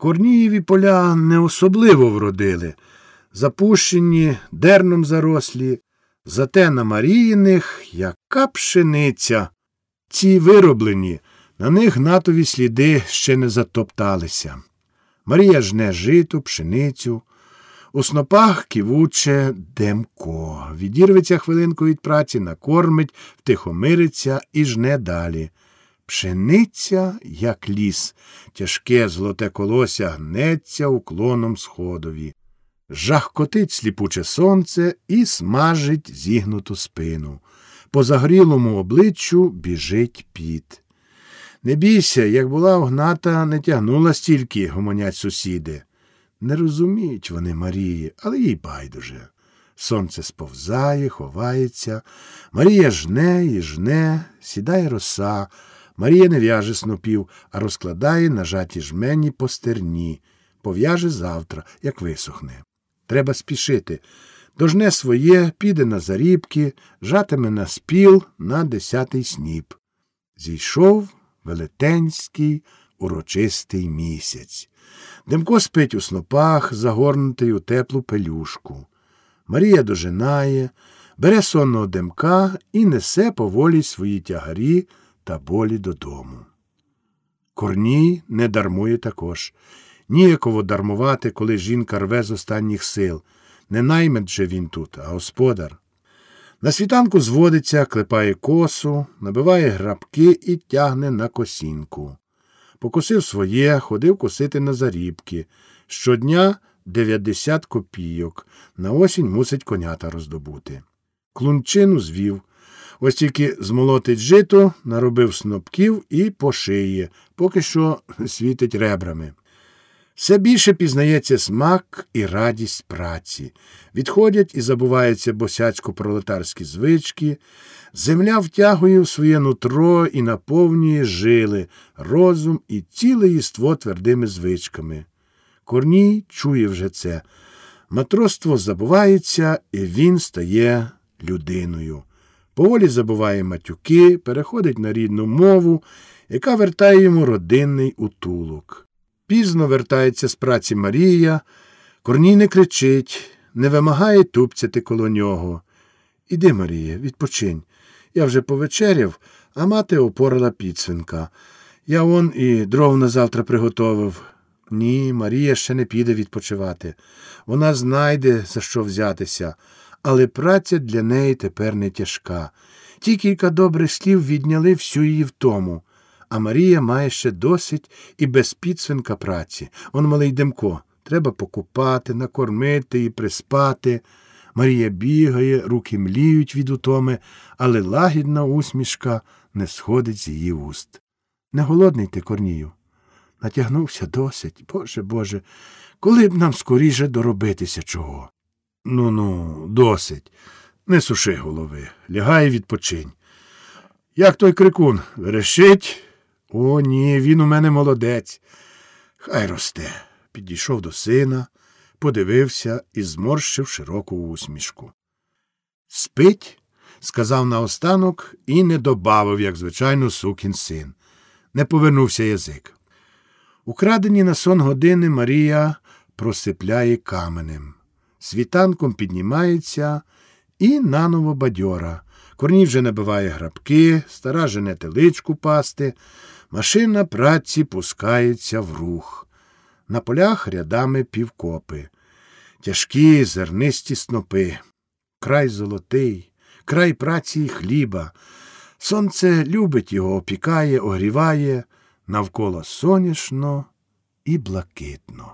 Корнієві поля не особливо вродили, запущені, дерном зарослі, зате на Маріїних яка пшениця. Ці вироблені, на них гнатові сліди ще не затопталися. Марія жне жито, пшеницю. У снопах ківуче демко. Відірветься хвилинку від праці, накормить, втихомириться і жне далі. Пшениця, як ліс, тяжке золоте колося гнеться уклоном сходові. Жахкотить сліпуче сонце і смажить зігнуту спину. По загрілому обличчю біжить піт. Не бійся, як була огната, не тягнула стільки, гомонять сусіди. Не розуміють вони Марії, але їй байдуже. Сонце сповзає, ховається. Марія жне і жне, сідає роса. Марія не в'яже снопів, а розкладає нажаті жмені по стерні. Пов'яже завтра, як висохне. Треба спішити. Дожне своє, піде на зарібки, жатиме на спіл на десятий сніп. Зійшов велетенський урочистий місяць. Демко спить у снопах, загорнутий у теплу пелюшку. Марія дожинає, бере сонного демка і несе поволі свої тягарі та болі додому. Корній не дармує також. Ніяково дармувати, коли жінка рве з останніх сил. Не наймет же він тут, а господар. На світанку зводиться, клепає косу, набиває грабки і тягне на косінку. Покосив своє, ходив косити на зарібки. Щодня 90 копійок. На осінь мусить конята роздобути. Клунчину звів. Ось тільки змолотить жито, наробив снопків і пошиє, поки що світить ребрами. Все більше пізнається смак і радість праці. Відходять і забуваються босяцько пролетарські звички. Земля втягує в своє нутро і наповнює жили, розум і ціле єство твердими звичками. Корній чує вже це. Матроство забувається, і він стає людиною. Поволі забуває матюки, переходить на рідну мову, яка вертає йому родинний утулок. Пізно вертається з праці Марія, Корній не кричить, не вимагає тупцяти коло нього. Іди, Марія, відпочинь. Я вже повечеряв, а мати опорала підсвинка. Я он і дров на завтра приготовив. Ні, Марія ще не піде відпочивати. Вона знайде, за що взятися, але праця для неї тепер не тяжка. Ті кілька добрих слів відняли всю її втому. А Марія має ще досить і без підсвинка праці. Он малий Демко. Треба покупати, накормити і приспати. Марія бігає, руки мліють від утоми, але лагідна усмішка не сходить з її уст. Не голодний ти, Корнію. Натягнувся досить. Боже Боже, коли б нам скоріше доробитися чого? Ну ну, досить. Не суши голови. Лягай відпочинь. Як той крикун верещить? О, ні, він у мене молодець. Хай росте. Підійшов до сина, подивився і зморщив широку усмішку. Спить? сказав наостанок і не добавив, як звичайно, сукін син. Не повернувся язик. Украдені на сон години Марія просипляє каменем. Світанком піднімається і наново бадьора. Корній вже набиває грабки, стара жене теличку пасти, машина праці пускається в рух. На полях рядами півкопи, тяжкі зернисті снопи, край золотий, край праці й хліба. Сонце любить його, опікає, огріває, навколо соняшно і блакитно.